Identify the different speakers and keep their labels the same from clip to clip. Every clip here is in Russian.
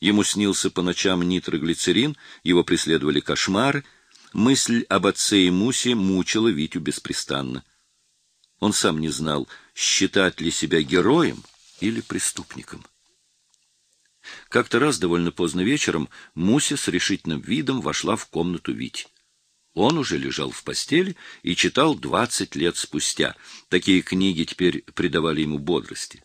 Speaker 1: Ему снился по ночам нитроглицерин, его преследовали кошмары. Мысль об отце и Мусе мучила Витю беспрестанно. Он сам не знал, считать ли себя героем или преступником. Как-то раз довольно поздно вечером Муся с решительным видом вошла в комнату Вити. Он уже лежал в постели и читал двадцать лет спустя. Такие книги теперь придавали ему бодрости.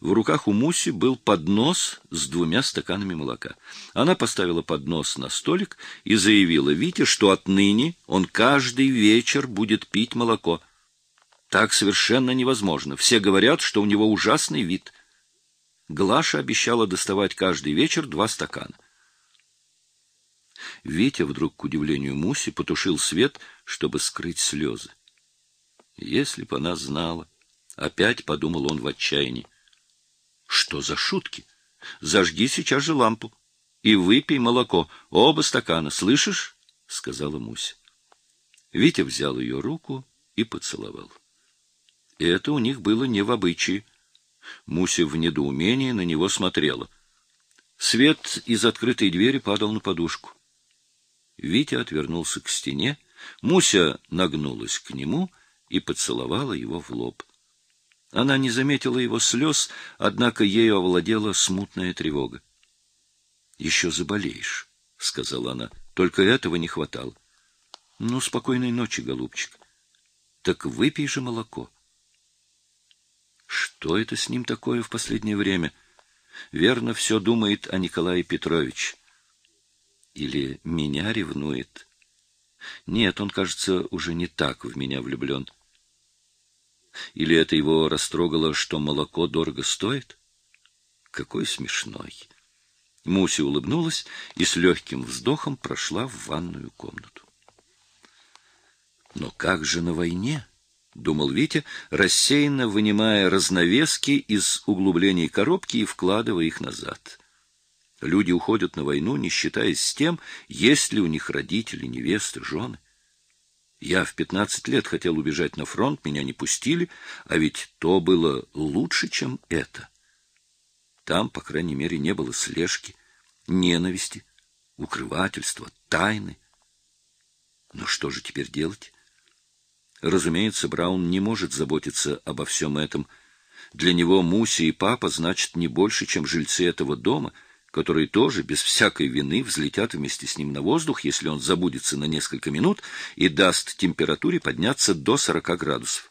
Speaker 1: В руках у Муси был поднос с двумя стаканами молока. Она поставила поднос на столик и заявила Вите, что отныне он каждый вечер будет пить молоко. Так совершенно невозможно. Все говорят, что у него ужасный вид. Глаша обещала доставать каждый вечер два стакана. Витя вдруг, к удивлению Муси, потушил свет, чтобы скрыть слезы. Если б она знала, опять подумал он в отчаянии. Что за шутки? Зажги сейчас же лампу и выпей молоко, оба стакана, слышишь? сказала Муся. Витя взял ее руку и поцеловал. И это у них было не в обычае. Муся в недоумении на него смотрела. Свет из открытой двери падал на подушку. Витя отвернулся к стене, Муся нагнулась к нему и поцеловала его в лоб. Она не заметила его слез, однако ею овладела смутная тревога. — Еще заболеешь, — сказала она. — Только этого не хватало. — Ну, спокойной ночи, голубчик. Так выпей же молоко. Что это с ним такое в последнее время? Верно, все думает о Николае Петровиче. Или меня ревнует. Нет, он, кажется, уже не так в меня влюблен. — или это его растрогало, что молоко дорого стоит? Какой смешной. Муся улыбнулась и с легким вздохом прошла в ванную комнату. Но как же на войне? — думал Витя, рассеянно вынимая разновески из углублений коробки и вкладывая их назад. Люди уходят на войну, не считаясь с тем, есть ли у них родители, невесты, жены. Я в пятнадцать лет хотел убежать на фронт, меня не пустили, а ведь то было лучше, чем это. Там, по крайней мере, не было слежки, ненависти, укрывательства, тайны. Но что же теперь делать? Разумеется, Браун не может заботиться обо всем этом. Для него Муси и папа значат не больше, чем жильцы этого дома — которые тоже без всякой вины взлетят вместе с ним на воздух, если он забудется на несколько минут и даст температуре подняться до 40 градусов.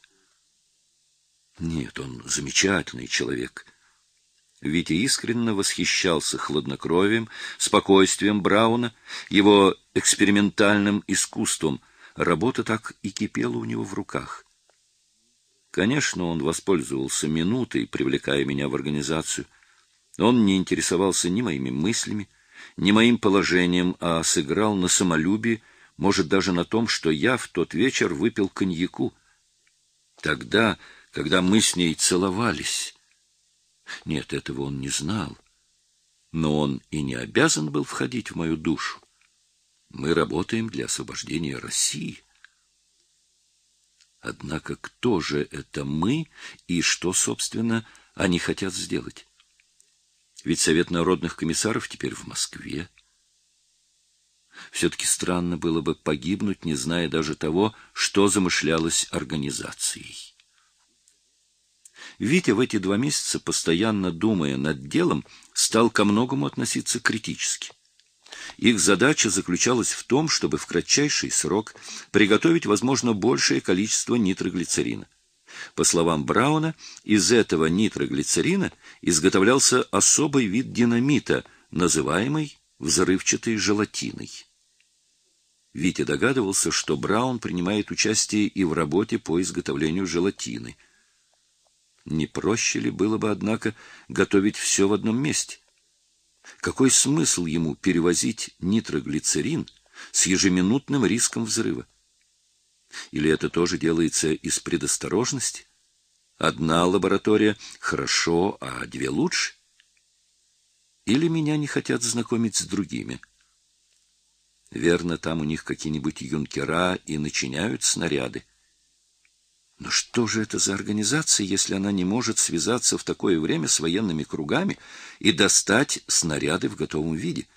Speaker 1: Нет, он замечательный человек. Витя искренне восхищался хладнокровием, спокойствием Брауна, его экспериментальным искусством. Работа так и кипела у него в руках. Конечно, он воспользовался минутой, привлекая меня в организацию — он не интересовался ни моими мыслями, ни моим положением, а сыграл на самолюбии, может, даже на том, что я в тот вечер выпил коньяку. Тогда, когда мы с ней целовались. Нет, этого он не знал. Но он и не обязан был входить в мою душу. Мы работаем для освобождения России. Однако кто же это мы и что, собственно, они хотят сделать? Ведь Совет народных комиссаров теперь в Москве. Все-таки странно было бы погибнуть, не зная даже того, что замышлялось организацией. Витя в эти два месяца, постоянно думая над делом, стал ко многому относиться критически. Их задача заключалась в том, чтобы в кратчайший срок приготовить, возможно, большее количество нитроглицерина. По словам Брауна, из этого нитроглицерина изготовлялся особый вид динамита, называемый взрывчатой желатиной. Витя догадывался, что Браун принимает участие и в работе по изготовлению желатины. Не проще ли было бы, однако, готовить все в одном месте? Какой смысл ему перевозить нитроглицерин с ежеминутным риском взрыва? Или это тоже делается из предосторожности? Одна лаборатория хорошо, а две лучше? Или меня не хотят знакомить с другими? Верно, там у них какие-нибудь юнкера и начиняют снаряды. Но что же это за организация, если она не может связаться в такое время с военными кругами и достать снаряды в готовом виде?